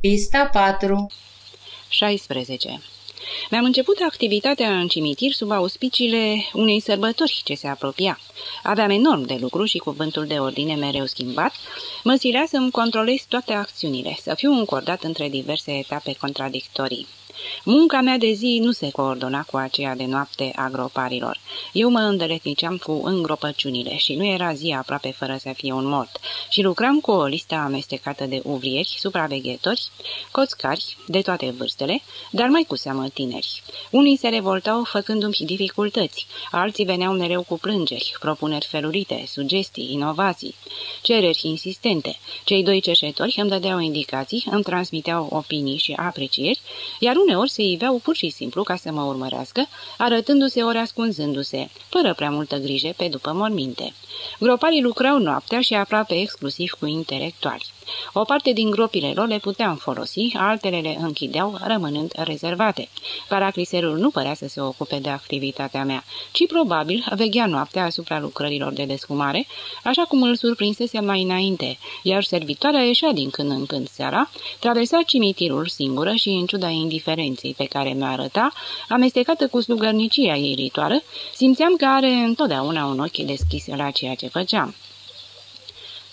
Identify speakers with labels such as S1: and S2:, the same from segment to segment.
S1: Pista 4
S2: 16. Mi-am început activitatea în cimitir sub auspiciile unei sărbători ce se apropia. Aveam enorm de lucru și cuvântul de ordine mereu schimbat. Mă silea să-mi controlez toate acțiunile, să fiu încordat între diverse etape contradictorii. Munca mea de zi nu se coordona cu aceea de noapte a groparilor. Eu mă îndeletniceam cu îngropăciunile și nu era zi aproape fără să fie un mort și lucram cu o listă amestecată de uvrieri, supraveghetori, coțcari de toate vârstele, dar mai cu seamă tineri. Unii se revoltau făcându-mi dificultăți, alții veneau mereu cu plângeri, propuneri felurite, sugestii, inovații, cereri insistente. Cei doi cerșetori îmi dădeau indicații, îmi transmiteau opinii și aprecieri, iar uneori se iveau pur și simplu ca să mă urmărească, arătându-se ori ascunzându-se, fără prea multă grijă pe după morminte. Groparii lucrau noaptea și aproape exclusiv cu intelectuali. O parte din gropile lor le puteam folosi, altele le închideau, rămânând rezervate. Paracliserul nu părea să se ocupe de activitatea mea, ci probabil veghea noaptea asupra lucrărilor de descumare, așa cum îl surprinsese mai înainte, iar servitoarea ieșea din când în când seara, traversa cimitirul singură și, în ciuda indiferenței pe care mi-o arăta, amestecată cu slugărnicia ei ritoară, simțeam că are întotdeauna un ochi deschis la ceea ce făceam.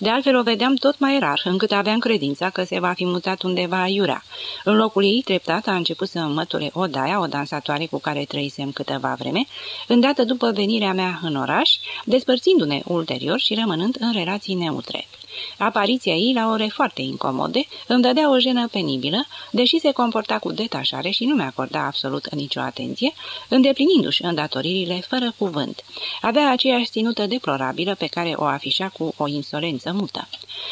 S2: De altfel o vedeam tot mai rar, încât aveam credința că se va fi mutat undeva aiurea. În locul ei, treptat, a început să măture Odaia, o dansatoare cu care trăisem câteva vreme, îndată după venirea mea în oraș, despărțindu-ne ulterior și rămânând în relații neutre. Apariția ei la ore foarte incomode îmi dădea o jenă penibilă, deși se comporta cu detașare și nu mi-acorda absolut nicio atenție, îndeplinindu-și îndatoririle fără cuvânt. Avea aceeași ținută deplorabilă pe care o afișa cu o insolență mută.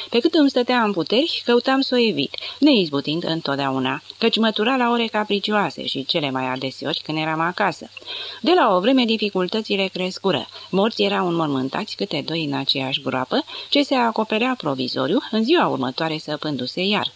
S2: Pe cât îmi stătea în puteri, căutam să o evit, neizbutind întotdeauna, căci mătura la ore capricioase și cele mai adeseori când eram acasă. De la o vreme dificultățile crescură. Morții erau înmormântați câte doi în aceeași groapă, ce se acoperea provizoriu, în ziua următoare săpându-se iar.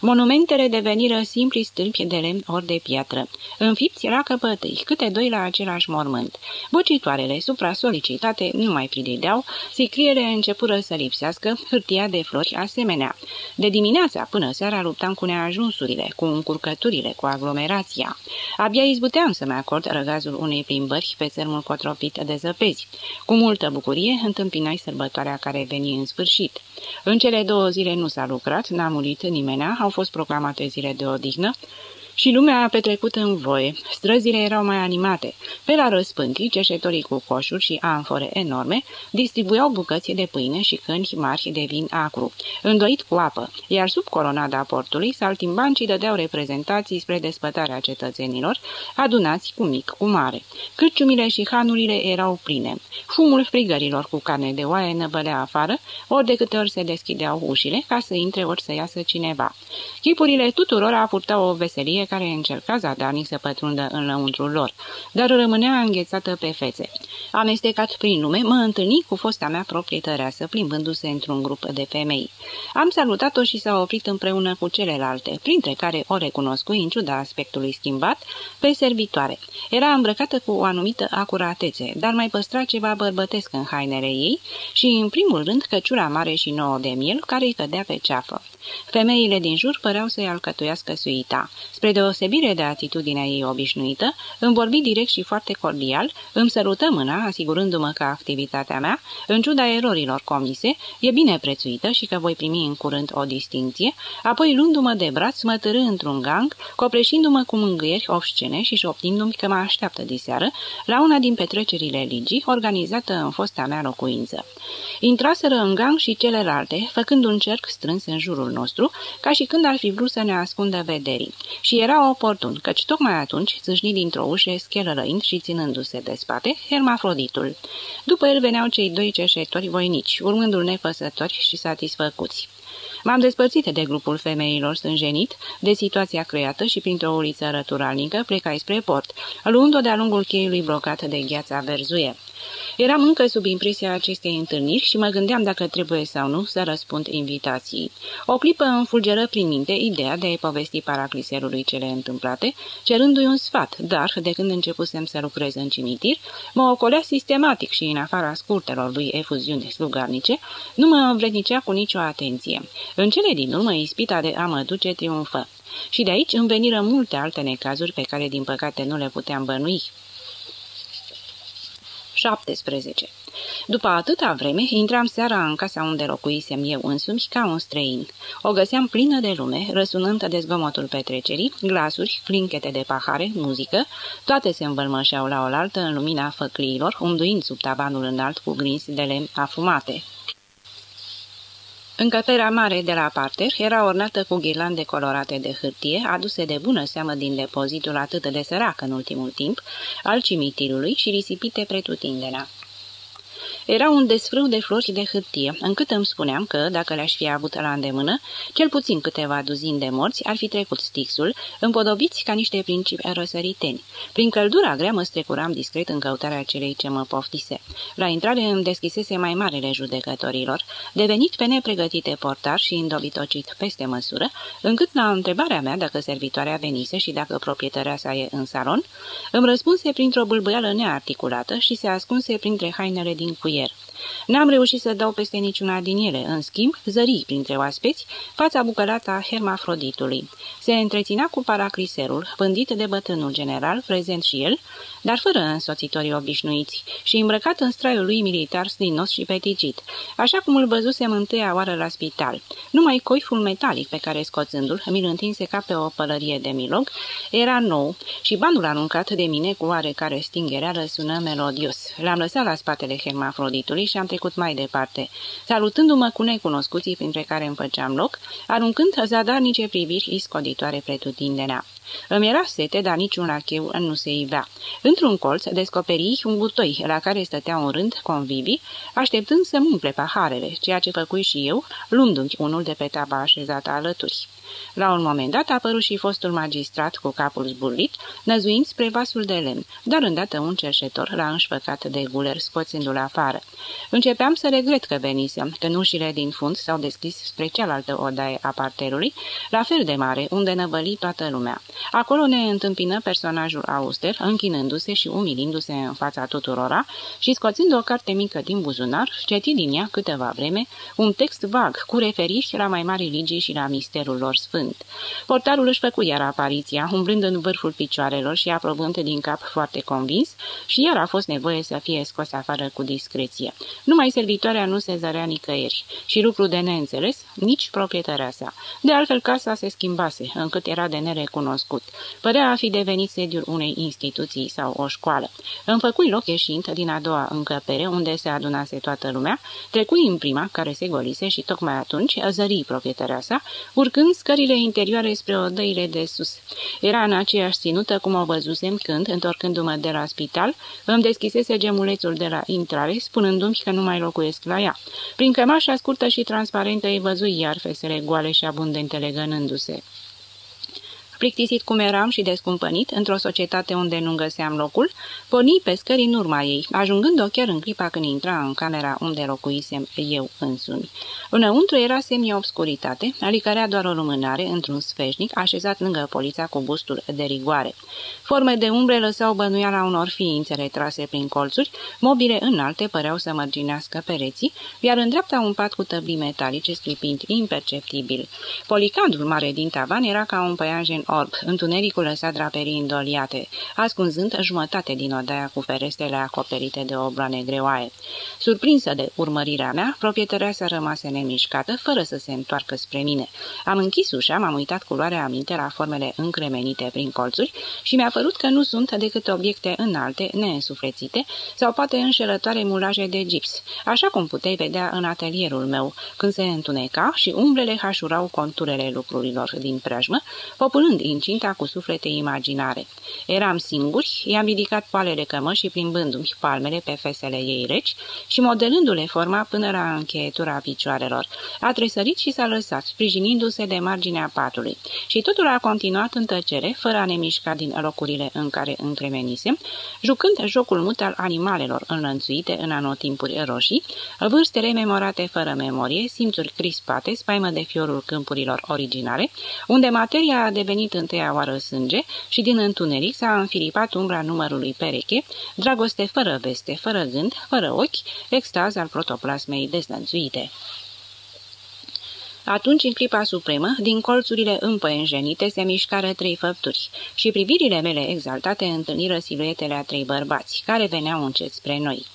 S2: Monumentele deveniră simpli stâlpi de lemn ori de piatră. Înfipți la căpătâi, câte doi la același mormânt. Bocitoarele supra-solicitate nu mai pridedeau, sicriere începură să lipsească, hârtia de flori asemenea. De dimineața până seara luptam cu neajunsurile, cu încurcăturile, cu aglomerația. Abia izbuteam să-mi acord răgazul unei plimbări pe țărmul cotropit de zăpezi. Cu multă bucurie întâmpinai sărbătoarea care veni în sfârșit. În cele două zile nu s-a lucrat, n-a murit nimeni, au fost proclamate zile de odihnă, și lumea a petrecut în voie. Străzile erau mai animate. Pe la răspântii, cerșetorii cu coșuri și amfore enorme distribuiau bucăți de pâine și cânti mari de vin acru, îndoit cu apă, iar sub colonada portului saltimbancii dădeau reprezentații spre despătarea cetățenilor, adunați cu mic, cu mare. Cârciumile și hanurile erau pline. Fumul frigărilor cu carne de oaie năvălea afară, ori de câte ori se deschideau ușile ca să intre ori să iasă cineva. Chipurile tuturor purtau o veselie care încerca zadarnic să pătrundă în lăuntrul lor, dar rămânea înghețată pe fețe. Amestecat prin lume, mă întâlni cu fosta mea proprietăreasă, plimbându-se într-un grup de femei. Am salutat-o și s-a oprit împreună cu celelalte, printre care o recunoscu, în ciuda aspectului schimbat, pe servitoare. Era îmbrăcată cu o anumită acuratețe, dar mai păstra ceva bărbătesc în hainele ei și, în primul rând, căciura mare și nouă de miel care îi cădea pe ceafă. Femeile din jur păreau să-i alcătuiască suita. Spre deosebire de atitudinea ei obișnuită, îmi vorbi direct și foarte cordial, îmi sărută mâna, asigurându-mă că activitatea mea, în ciuda erorilor comise, e bine prețuită și că voi primi în curând o distinție, apoi luându-mă de braț, mă târâ într-un gang, copreșindu-mă cu mângâieri obscene și șoptindu-mi că mă așteaptă diseară la una din petrecerile ligii, organizată în fosta mea locuință. Intraseră în gang și celelalte, făcând un cerc strâns în jurul nostru, ca și când ar fi vrut să ne ascundă vederii. Și era oportun, căci tocmai atunci zâșni dintr-o ușă schelărăind și ținându-se de spate hermafroditul. După el veneau cei doi cerșetori voinici, urmându-l nepăsători și satisfăcuți. M-am despărțit de grupul femeilor stânjenit, de situația creată și printr-o uliță răturalnică plecai spre port, luând-o de-a lungul cheiului blocat de gheața verzuie. Eram încă sub impresia acestei întâlniri și mă gândeam dacă trebuie sau nu să răspund invitației. O clipă îmi fulgeră prin minte ideea de a-i povesti paracliserului cele întâmplate, cerându-i un sfat, dar, de când începusem să lucrez în cimitir, mă ocolea sistematic și în afara scurtelor lui efuziuni slugarnice, nu mă învrednicea cu nicio atenție. În cele din urmă, ispita de a mă duce triumfă. Și de aici îmi veniră multe alte necazuri pe care, din păcate, nu le puteam bănui. 17. După atâta vreme, intram seara în casa unde locuisem eu însumi ca un străin. O găseam plină de lume, răsunând de zgomotul petrecerii, glasuri, clinchete de pahare, muzică, toate se învălmășeau la oaltă în lumina făcliilor, unduind sub tabanul înalt cu grinzi de lemn afumate. Încăperea mare de la parter era ornată cu ghirlande colorate de hârtie, aduse de bună seamă din depozitul atât de sărac în ultimul timp al cimitirului și risipite pretutindenea. Era un desfrâu de flori de hârtie, încât îmi spuneam că, dacă le-aș fi avut la îndemână, cel puțin câteva duzini de morți ar fi trecut stixul, împodobiți ca niște principi răsăriteni. Prin căldura grea mă strecuram discret în căutarea celei ce mă poftise. La intrare îmi deschisese mai marele judecătorilor, devenit pe nepregătite portar și îndobitocit peste măsură, încât la întrebarea mea dacă servitoarea venise și dacă proprietărea sa e în salon, îmi răspunse printr-o bâlbâială nearticulată și se ascunse printre hainele din cuie vieron. N-am reușit să dau peste niciuna din ele, în schimb, zări printre oaspeți fața bucălată a hermafroditului. Se întreținea cu paracriserul, pândit de bătrânul general, prezent și el, dar fără însoțitorii obișnuiți, și îmbrăcat în straiul lui militar slinos și peticit, așa cum îl văzusem întâia oară la spital. Numai coiful metalic pe care, scoțându-l, mi-l întinse ca pe o pălărie de milog, era nou și banul aruncat de mine cu oarecare stingerea răsună melodios. L-am lăsat la spatele hermafroditului și am trecut mai departe, salutându-mă cu necunoscuții printre care îmi făceam loc, aruncând zadarnice priviri iscoditoare pretutindenea. Îmi era sete, dar niciun lacheu nu se ivea. Într-un colț descoperi un butoi la care stătea un rând convivii, așteptând să-mi umple paharele, ceea ce făcui și eu, luându-mi unul de pe taba așezată alături. La un moment dat a apărut și fostul magistrat cu capul zburlit, năzuind spre vasul de lemn, dar îndată un cerșetor l-a înșfăcat de guler, scoțându-l afară. Începeam să regret că venisem, că ușile din fund s-au deschis spre cealaltă odaie a parterului, la fel de mare, unde năvăli toată lumea. Acolo ne întâmpină personajul auster, închinându-se și umilindu-se în fața tuturora și scoțând o carte mică din buzunar, ceti din ea câteva vreme un text vag cu referiri la mai mari ligii și la misterul lor sfânt. Portarul își făcu iar apariția, umblând în vârful picioarelor și aprobând din cap foarte convins și iar a fost nevoie să fie scos afară cu discreție. Numai servitoarea nu se zărea nicăieri și lucru de neînțeles, nici proprietarea sa. De altfel, casa se schimbase, încât era de nerecunoscut. Părea a fi devenit sediul unei instituții sau o școală. Îmi făcui loc ieșind din a doua încăpere, unde se adunase toată lumea, trecui în prima, care se golise și tocmai atunci zări proprietarea sa, urcând scările interioare spre odăile de sus. Era în aceeași ținută cum o văzusem când, întorcându-mă de la spital, îmi deschisese gemulețul de la intrare, spunându-mi că nu mai locuiesc la ea. Prin cămașa scurtă și transparentă îi văzui iar fesele goale și abundente legănându-se. Plictisit cum eram și descumpănit, într-o societate unde nu găseam locul, porni pe scări în urma ei, ajungând-o chiar în clipa când intra în camera unde locuisem eu însumi. Înăuntru era semi-obscuritate, alicărea doar o lumânare într-un sfeșnic așezat lângă polița cu bustul de rigoare. Forme de umbre lăsau bănuiala unor ființe retrase prin colțuri, mobile înalte păreau să mărginească pereții, iar în dreapta un pat cu tăblii metalice scripind imperceptibil. Policandul mare din tavan era ca un păianjen orb, întunericul lăsat draperii îndoliate, ascunzând jumătate din odaia cu ferestrele acoperite de obloane greoaie. Surprinsă de urmărirea mea, proprietarea s-a rămas nemișcată, fără să se întoarcă spre mine. Am închis ușa, m-am uitat cu luarea aminte la formele încremenite prin colțuri și mi-a părut că nu sunt decât obiecte înalte, neînsuflețite sau poate înșelătoare mulaje de gips, așa cum puteai vedea în atelierul meu, când se întuneca și umbrele hașurau conturele lucrurilor din preajmă, populând incinta cu suflete imaginare. Eram singuri, i-am ridicat poalele cămășii plimbându-mi palmele pe fesele ei reci și modelându-le forma până la încheietura picioarelor. A tresărit și s-a lăsat, sprijinindu-se de marginea patului. Și totul a continuat în tăcere, fără a ne mișca din locurile în care încremenisem, jucând jocul mut al animalelor înlănțuite în anotimpuri roșii, vârstele memorate fără memorie, simțuri crispate, spaimă de fiorul câmpurilor originale, unde materia a devenit venit întâia oară sânge și din întuneric s-a înfiripat umbra numărului pereche, dragoste fără veste, fără gând, fără ochi, extaz al protoplasmei dezlănțuite. Atunci, în clipa supremă, din colțurile împăienjenite se mișcară trei făpturi și privirile mele exaltate întâlniră siluetele a trei bărbați, care veneau încet spre noi.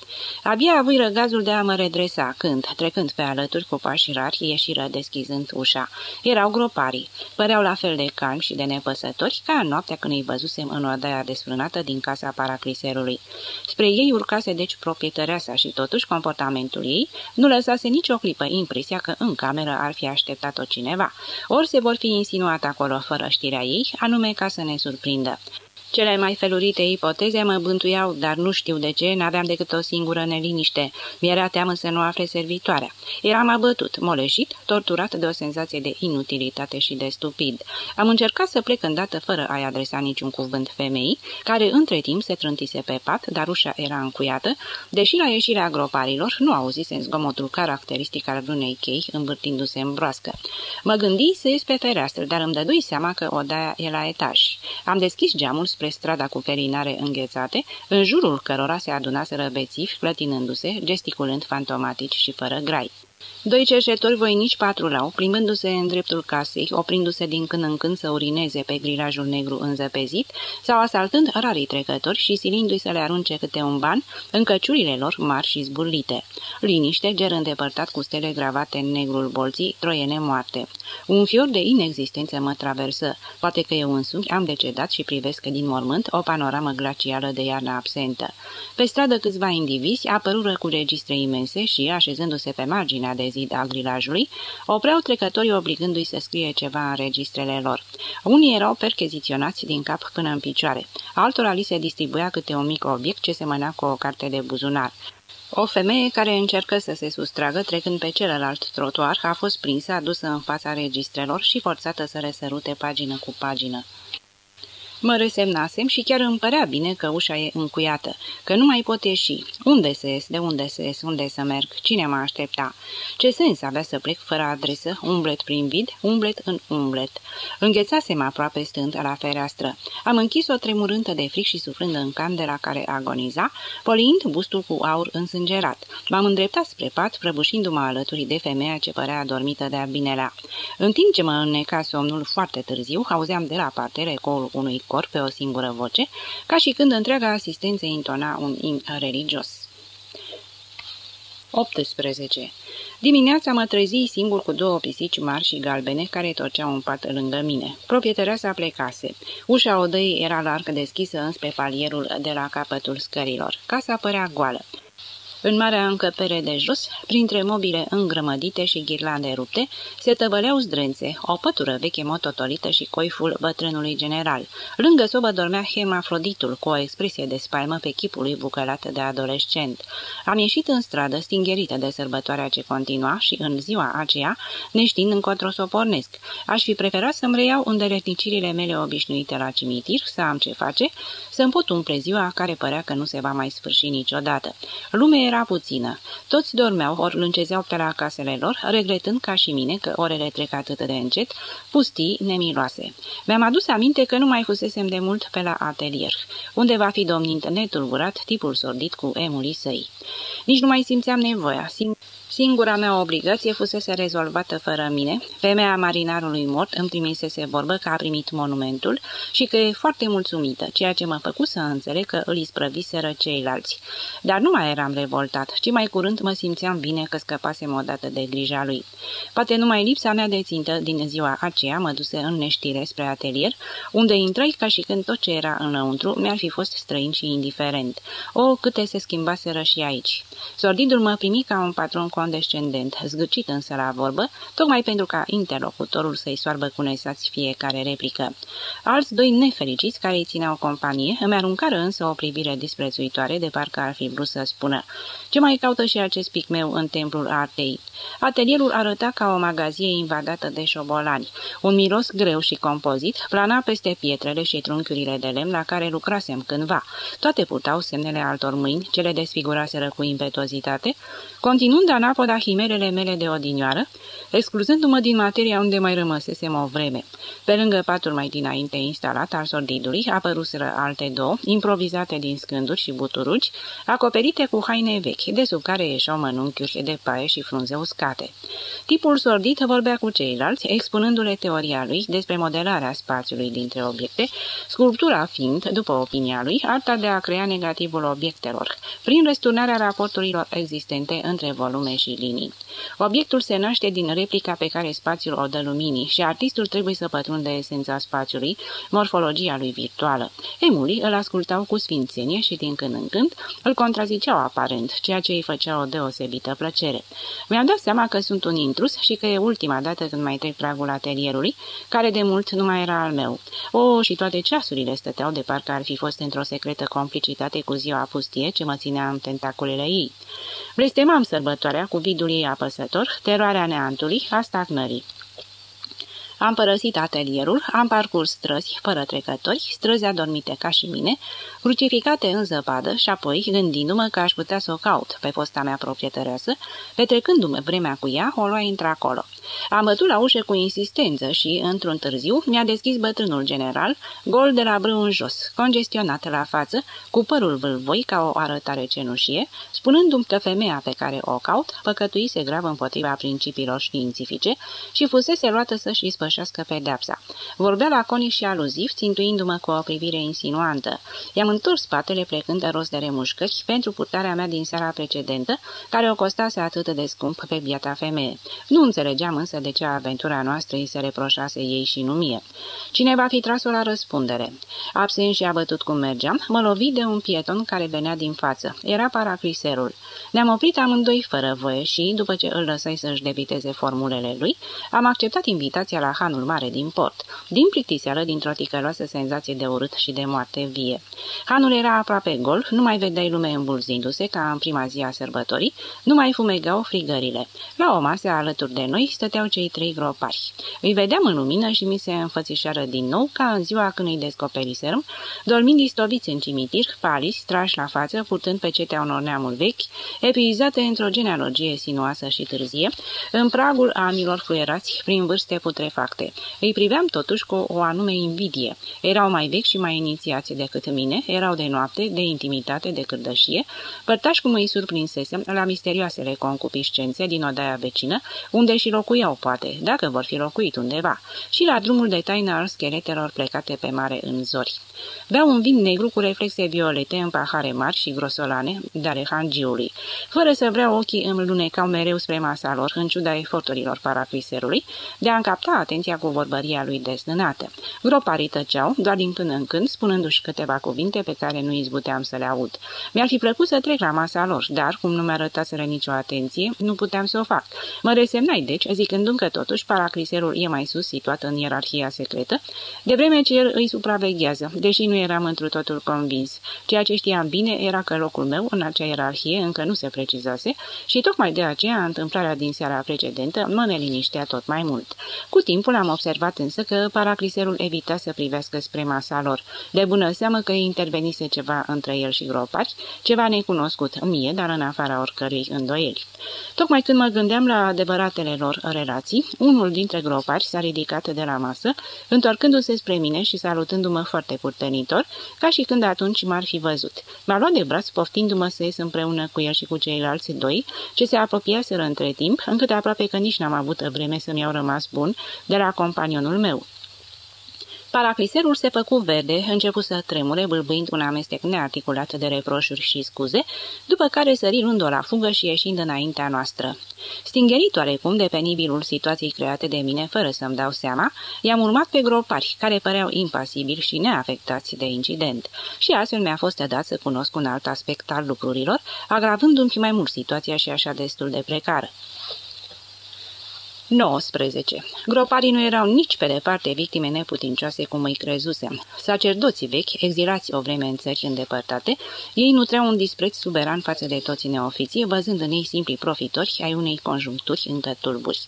S2: Abia avui răgazul de a mă redresa când, trecând pe alături cu pași rari, ieșiră deschizând ușa. Erau groparii. Păreau la fel de calmi și de nepăsători ca în noaptea când îi văzusem în odaia desfrânată din casa paracliserului. Spre ei urcase deci proprietăreasa și totuși comportamentul ei nu lăsase nicio clipă impresia că în cameră ar fi așteptat-o cineva, ori se vor fi insinuat acolo fără știrea ei, anume ca să ne surprindă. Cele mai felurite ipoteze mă bântuiau, dar nu știu de ce, n-aveam decât o singură neliniște. Mi-era teamă să nu afle servitoarea. Eram abătut, moleșit, torturat de o senzație de inutilitate și de stupid. Am încercat să plec îndată fără a-i adresa niciun cuvânt femeii, care între timp se trântise pe pat, dar ușa era încuiată, deși la ieșirea groparilor nu auzise zgomotul caracteristic al vreunei chei învârtindu-se în broască. Mă gândi să ies pe fereastră, dar îmi dădui seama că odaia e la etaj. Am deschis geamul spre strada cu felinare înghețate, în jurul cărora se adunaseră bețivi, clătinându-se, gesticulând fantomatici și fără grai. Doi cerșetori voinici patrulau, plimbându-se în dreptul casei, oprindu-se din când în când să urineze pe grilajul negru înzăpezit, sau asaltând rarii trecători și silindu-i să le arunce câte un ban în căciurile lor mari și zburlite. Liniște, ger îndepărtat cu stele gravate în negrul bolții, troiene moarte. Un fior de inexistență mă traversă. Poate că eu însumi am decedat și privesc din mormânt o panoramă glacială de iarnă absentă. Pe stradă câțiva indivizi apărură cu registre imense și, așezându-se pe marginea de zid al grilajului, opreau trecătorii obligându-i să scrie ceva în registrele lor. Unii erau percheziționați din cap până în picioare, altora li se distribuia câte un mic obiect ce semăna cu o carte de buzunar. O femeie care încercă să se sustragă trecând pe celălalt trotuar a fost prinsă, adusă în fața registrelor și forțată să resărute pagină cu pagină. Mă resemnasem și chiar îmi părea bine că ușa e încuiată, că nu mai pot ieși. Unde să ies, de unde să ies, unde să merg, cine mă aștepta? Ce sens avea să plec fără adresă, umblet prin vid, umblet în umblet? Înghețasem aproape stând la fereastră. Am închis-o tremurântă de fric și suflând în candela care agoniza, poliind bustul cu aur însângerat. M-am îndreptat spre pat, prăbușindu-mă alături de femeia ce părea adormită de-a binelea. În timp ce mă înneca somnul foarte târziu, auzeam de la parter ecoul unui cor pe o singură voce, ca și când întreaga asistență intona un imn religios. 18. Dimineața mă trezi singur cu două pisici mari și galbene care torceau un pat lângă mine. Proprietărea sa plecase. Ușa odăii era larg deschisă înspre palierul de la capătul scărilor. Casa părea goală. În marea încăpere de jos, printre mobile îngrămădite și ghirlande rupte, se tăvăleau zdrențe, o pătură veche mototolită și coiful bătrânului general. Lângă sobă dormea hemafroditul, cu o expresie de spaimă pe chipul lui bucălat de adolescent. Am ieșit în stradă, stingherită de sărbătoarea ce continua și în ziua aceea, neștiind încotro să o pornesc. Aș fi preferat să-mi reiau îndeletnicirile mele obișnuite la cimitir, să am ce face, să-mi pot umple ziua care părea că nu se va mai sfârși niciodată. Lumea era era puțină. Toți dormeau ori lâncezeau pe la casele lor, regretând ca și mine că orele trec atât de încet, pustii nemiloase. Mi-am adus aminte că nu mai fusesem de mult pe la atelier, unde va fi domnind netulburat tipul sordit cu emulii săi. Nici nu mai simțeam nevoia, sim Singura mea obligație fusese rezolvată fără mine. Femeia marinarului mort îmi trimisese vorbă că a primit monumentul și că e foarte mulțumită, ceea ce mă făcu să înțeleg că îl isprăviseră ceilalți. Dar nu mai eram revoltat, ci mai curând mă simțeam bine că scăpasem odată de grija lui. Poate numai lipsa mea de țintă din ziua aceea mă duse în neștire spre atelier, unde intrai ca și când tot ce era înăuntru mi-ar fi fost străin și indiferent. O, câte se schimbaseră și aici. Sordidul mă primi ca un patron condescendent, zgâcit însă la vorbă, tocmai pentru ca interlocutorul să-i soarbă cu nesați fiecare replică. Alți doi nefericiți care îi țineau companie îmi aruncară însă o privire disprețuitoare de parcă ar fi vrut să spună ce mai caută și acest pic meu în templul artei. Atelierul arăta ca o magazie invadată de șobolani. Un miros greu și compozit plana peste pietrele și trunchiurile de lemn la care lucrasem cândva. Toate purtau semnele altor mâini, ce le desfiguraseră cu impetuozitate, continuând a poda himerele mele de odinioară, excluzându-mă din materia unde mai rămăsesem o vreme. Pe lângă patul mai dinainte instalat al sordidului, apăruseră alte două, improvizate din scânduri și buturugi, acoperite cu haine vechi, de sub care ieșeau mănunchiuri de paie și frunze uscate. Tipul sordid vorbea cu ceilalți, expunându-le teoria lui despre modelarea spațiului dintre obiecte, sculptura fiind, după opinia lui, arta de a crea negativul obiectelor, prin resturnarea raporturilor existente între volume și linii. Obiectul se naște din replica pe care spațiul o dă luminii și artistul trebuie să pătrunde esența spațiului, morfologia lui virtuală. Emulii îl ascultau cu sfințenie și din când în când îl contraziceau aparent, ceea ce îi făcea o deosebită plăcere. Mi-am dat seama că sunt un intrus și că e ultima dată când mai trec pragul atelierului, care de mult nu mai era al meu. O, și toate ceasurile stăteau de parcă ar fi fost într-o secretă complicitate cu ziua pustie ce mă ținea în tentaculele ei. Blestemam sărbătoarea cu vidul ei apăsător, teroarea neantului, a stagnării. Am părăsit atelierul, am parcurs străzi fără trecători, străzi adormite ca și mine, crucificate în zăpadă și apoi, gândindu-mă că aș putea să o caut pe fosta mea proprietăreasă, petrecându-mă vremea cu ea, o lua într-acolo. Am bătut la ușă cu insistență și, într-un târziu, mi-a deschis bătrânul general, gol de la brâu în jos, congestionat la față, cu părul vâlvoi ca o arătare cenușie, spunându-mi că femeia pe care o caut păcătuise grav împotriva principiilor științifice și fusese luată să-și ispășească pedepsa. Vorbea laconic și aluziv, țintuindu-mă cu o privire insinuantă. I-am întors spatele plecând de rost de remușcări pentru purtarea mea din seara precedentă, care o costase atât de scump pe biata femeie. Nu înțelegeam știam însă de ce aventura noastră îi se reproșase ei și nu mie. Cine va fi tras-o la răspundere? Absent și abătut cum mergeam, mă lovi de un pieton care venea din față. Era paracriserul. Ne-am oprit amândoi fără voie și, după ce îl lăsai să-și debiteze formulele lui, am acceptat invitația la hanul mare din port, din plictiseală dintr-o ticăloasă senzație de urât și de moarte vie. Hanul era aproape gol, nu mai vedeai lume îmbulzindu-se ca în prima zi a sărbătorii, nu mai fumegau frigările. La o masă alături de noi stăteau cei trei gropari. Îi vedeam în lumină și mi se înfățișară din nou ca în ziua când îi descoperiserăm, dormind istoviți în cimitir, palis, trași la față, purtând pe cetea unor neamuri vechi, epuizate într-o genealogie sinuoasă și târzie, în pragul anilor fluierați prin vârste putrefacte. Îi priveam totuși cu o anume invidie. Erau mai vechi și mai inițiați decât mine, erau de noapte, de intimitate, de cârdășie, părtași cum îi surprinsesem la misterioasele concupiscențe din odaia vecină, unde și locuiau, poate, dacă vor fi locuit undeva, și la drumul de taină al scheletelor plecate pe mare în zori. Beau un vin negru cu reflexe violete în pahare mari și grosolane, dar hangiului. Fără să vreau ochii îmi lunecau mereu spre masa lor, în ciuda eforturilor paracriserului, de a încapta atenția cu vorbăria lui desnânată. Groparii tăceau, doar din până în când, spunându-și câteva cuvinte pe care nu izbuteam să le aud. Mi-ar fi plăcut să trec la masa lor, dar, cum nu mi-arătaseră nicio atenție, nu puteam să o fac. Mă resemnai, deci, zicându-mi că totuși paracriserul e mai sus, situat în ierarhia secretă, de vreme ce el îi supraveghează, deși nu eram întru totul convins. Ceea ce știam bine era că locul meu în acea ierarhie încă nu se precizase și tocmai de aceea întâmplarea din seara precedentă mă neliniștea tot mai mult. Cu timpul am observat însă că paracriserul evita să privească spre masa lor. De bună seamă că intervenise ceva între el și gropari, ceva necunoscut mie, dar în afara oricărui îndoieli. Tocmai când mă gândeam la adevăratele lor relații, unul dintre gropari s-a ridicat de la masă, întorcându-se spre mine și salutându-mă foarte purtenitor, ca și când atunci m-ar fi văzut. M-a luat de braț, poftindu-mă să ies împreună cu el și cu ceilalți doi, ce se apropiaseră între timp, încât aproape că nici n-am avut vreme să-mi iau rămas bun de la companionul meu. Paracliserul se făcu verde, începu să tremure, bâlbâind un amestec nearticulat de reproșuri și scuze, după care sări rândul la fugă și ieșind înaintea noastră. Stingherit oarecum de penibilul situației create de mine, fără să-mi dau seama, i-am urmat pe gropari, care păreau impasibili și neafectați de incident. Și astfel mi-a fost dat să cunosc un alt aspect al lucrurilor, agravându-mi mai mult situația și așa destul de precară. 19. Groparii nu erau nici pe departe victime neputincioase cum îi crezusem. Sacerdoții vechi, exilați o vreme în țări îndepărtate, ei nutreau un dispreț suberan față de toți neofiții, văzând în ei simpli profitori ai unei conjuncturi încă tulburi.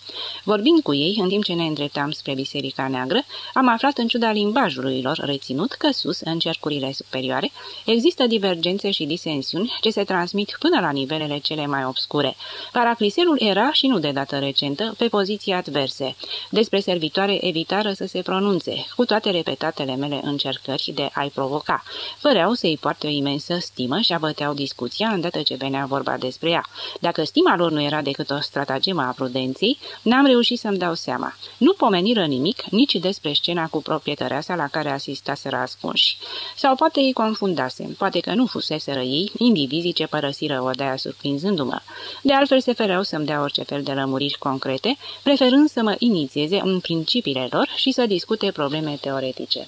S2: Vorbind cu ei, în timp ce ne îndreptam spre Biserica Neagră, am aflat în ciuda limbajului lor reținut că sus, în cercurile superioare, există divergențe și disensiuni ce se transmit până la nivelele cele mai obscure. Paracliserul era, și nu de dată recentă, pe poziții adverse. Despre servitoare evitară să se pronunțe, cu toate repetatele mele încercări de a-i provoca. Păreau să-i poarte o imensă stimă și abăteau discuția îndată ce venea vorba despre ea. Dacă stima lor nu era decât o stratagemă a prudenței, n-am reușit să-mi dau seama. Nu pomeniră nimic nici despre scena cu proprietăreasa la care asistaseră ascunși. Sau poate ei confundase, poate că nu fuseseră ei, indivizii ce părăsiră odaia surprinzându-mă. De altfel se fereau să-mi dea orice fel de lămuriri concrete, preferând să mă inițieze în principiile lor și să discute probleme teoretice.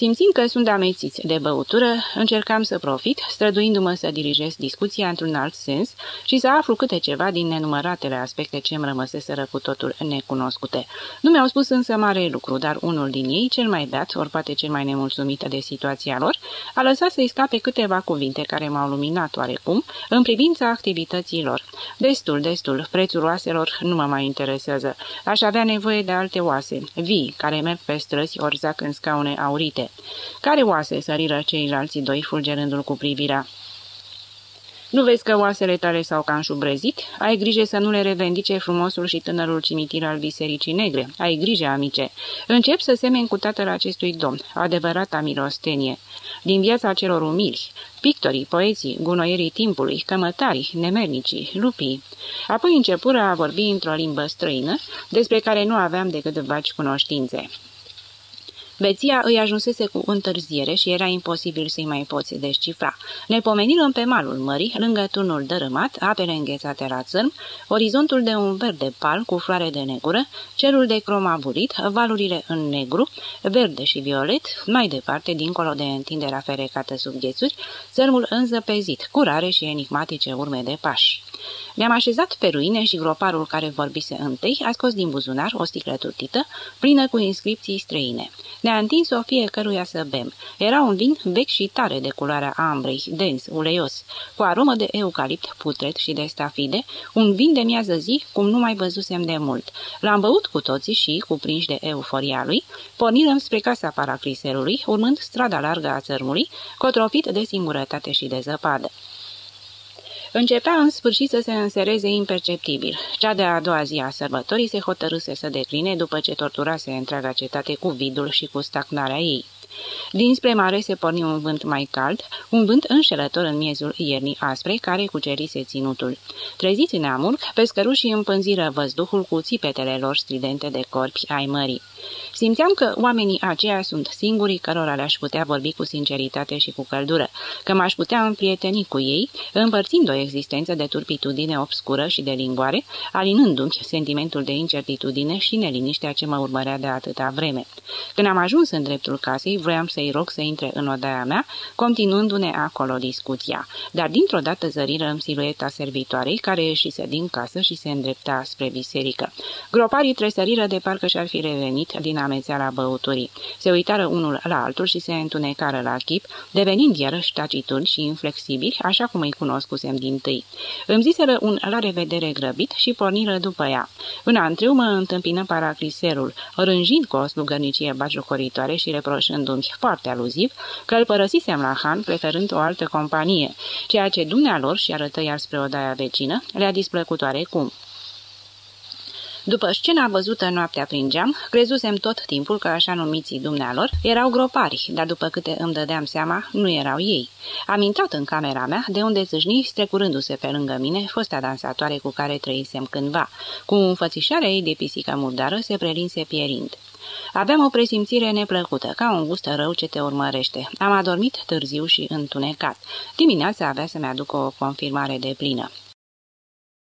S2: Simțind că sunt amețiți de băutură, încercam să profit, străduindu-mă să dirigez discuția într-un alt sens și să aflu câte ceva din nenumăratele aspecte ce îmi rămăseseră cu totul necunoscute. Nu mi-au spus însă mare lucru, dar unul din ei, cel mai beat, ori poate cel mai nemulțumit de situația lor, a lăsat să-i scape câteva cuvinte care m-au luminat oarecum în privința activității lor. Destul, destul, prețul oaselor nu mă mai interesează. Aș avea nevoie de alte oase, vii, care merg pe străzi ori zac în scaune aurite. Care oase săriră ceilalți doi fulgerându-l cu privirea? Nu vezi că oasele tale s-au cam șubrezit? Ai grijă să nu le revendice frumosul și tânărul cimitir al Bisericii Negre. Ai grijă, amice. Încep să semeni cu tatăl acestui domn, adevărata milostenie. Din viața celor umili, pictorii, poeții, gunoierii timpului, cămătarii, nemernicii, lupii. Apoi începură a vorbi într-o limbă străină, despre care nu aveam decât vagi cunoștințe. Beția îi ajunsese cu întârziere și era imposibil să-i mai poți descifra. Ne pomenirăm pe malul mării, lângă turnul dărâmat, apele înghețate la țărm, orizontul de un verde pal cu floare de negură, cerul de crom aburit, valurile în negru, verde și violet, mai departe, dincolo de întinderea ferecată sub ghețuri, țărmul înzăpezit, curare și enigmatice urme de pași. Ne-am așezat pe ruine și groparul care vorbise întâi a scos din buzunar o sticlă turtită, plină cu inscripții străine. Ne-a întins-o fiecăruia să bem. Era un vin vechi și tare de culoarea ambrei, dens, uleios, cu aromă de eucalipt putret și de stafide, un vin de miază zi cum nu mai văzusem de mult. L-am băut cu toții și, cuprinși de euforia lui, pornirăm spre casa paracliserului, urmând strada largă a țărmului, cotropit de singurătate și de zăpadă. Începea în sfârșit să se însereze imperceptibil. Cea de-a doua zi a sărbătorii se hotărâse să decline după ce torturase întreaga cetate cu vidul și cu stagnarea ei. Dinspre mare se porni un vânt mai cald, un vânt înșelător în miezul iernii aspre, care cucerise ținutul. Treziți în amurg, pescărușii împânziră văzduhul cu țipetele lor stridente de corpi ai mării. Simțeam că oamenii aceia sunt singurii cărora le-aș putea vorbi cu sinceritate și cu căldură, că m-aș putea împrieteni cu ei, împărțind o existență de turpitudine obscură și de lingoare, alinându-mi sentimentul de incertitudine și neliniștea ce mă urmărea de atâta vreme. Când am ajuns în dreptul casei, vroiam să-i rog să intre în odaia mea, continuându-ne acolo discuția, dar dintr-o dată zăriră în silueta servitoarei care ieșise din casă și se îndrepta spre biserică. Groparii tresăriră de parcă și-ar fi revenit din amețeala băuturii. Se uitară unul la altul și se întunecară la chip, devenind iarăși tacituri și inflexibili, așa cum îi cunoscusem din tâi. Îmi ziseră un la revedere grăbit și porniră după ea. În antriu mă întâmpină paracliserul, rânjind cu o slugărnicie bagiucoritoare și reproșându-mi foarte aluziv că îl părăsisem la Han preferând o altă companie, ceea ce dumnealor și arătă iar spre odaia vecină le-a displăcut oarecum. După scena văzută noaptea prin geam, crezusem tot timpul că așa numiții dumnealor erau gropari, dar după câte îmi dădeam seama, nu erau ei. Am intrat în camera mea, de unde zâșni, strecurându-se pe lângă mine, fosta dansatoare cu care trăisem cândva. Cu înfățișarea ei de pisică murdară se prelinse pierind. Aveam o presimțire neplăcută, ca un gust rău ce te urmărește. Am adormit târziu și întunecat. Dimineața avea să-mi aducă o confirmare de plină.